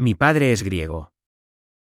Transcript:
Mi padre es griego.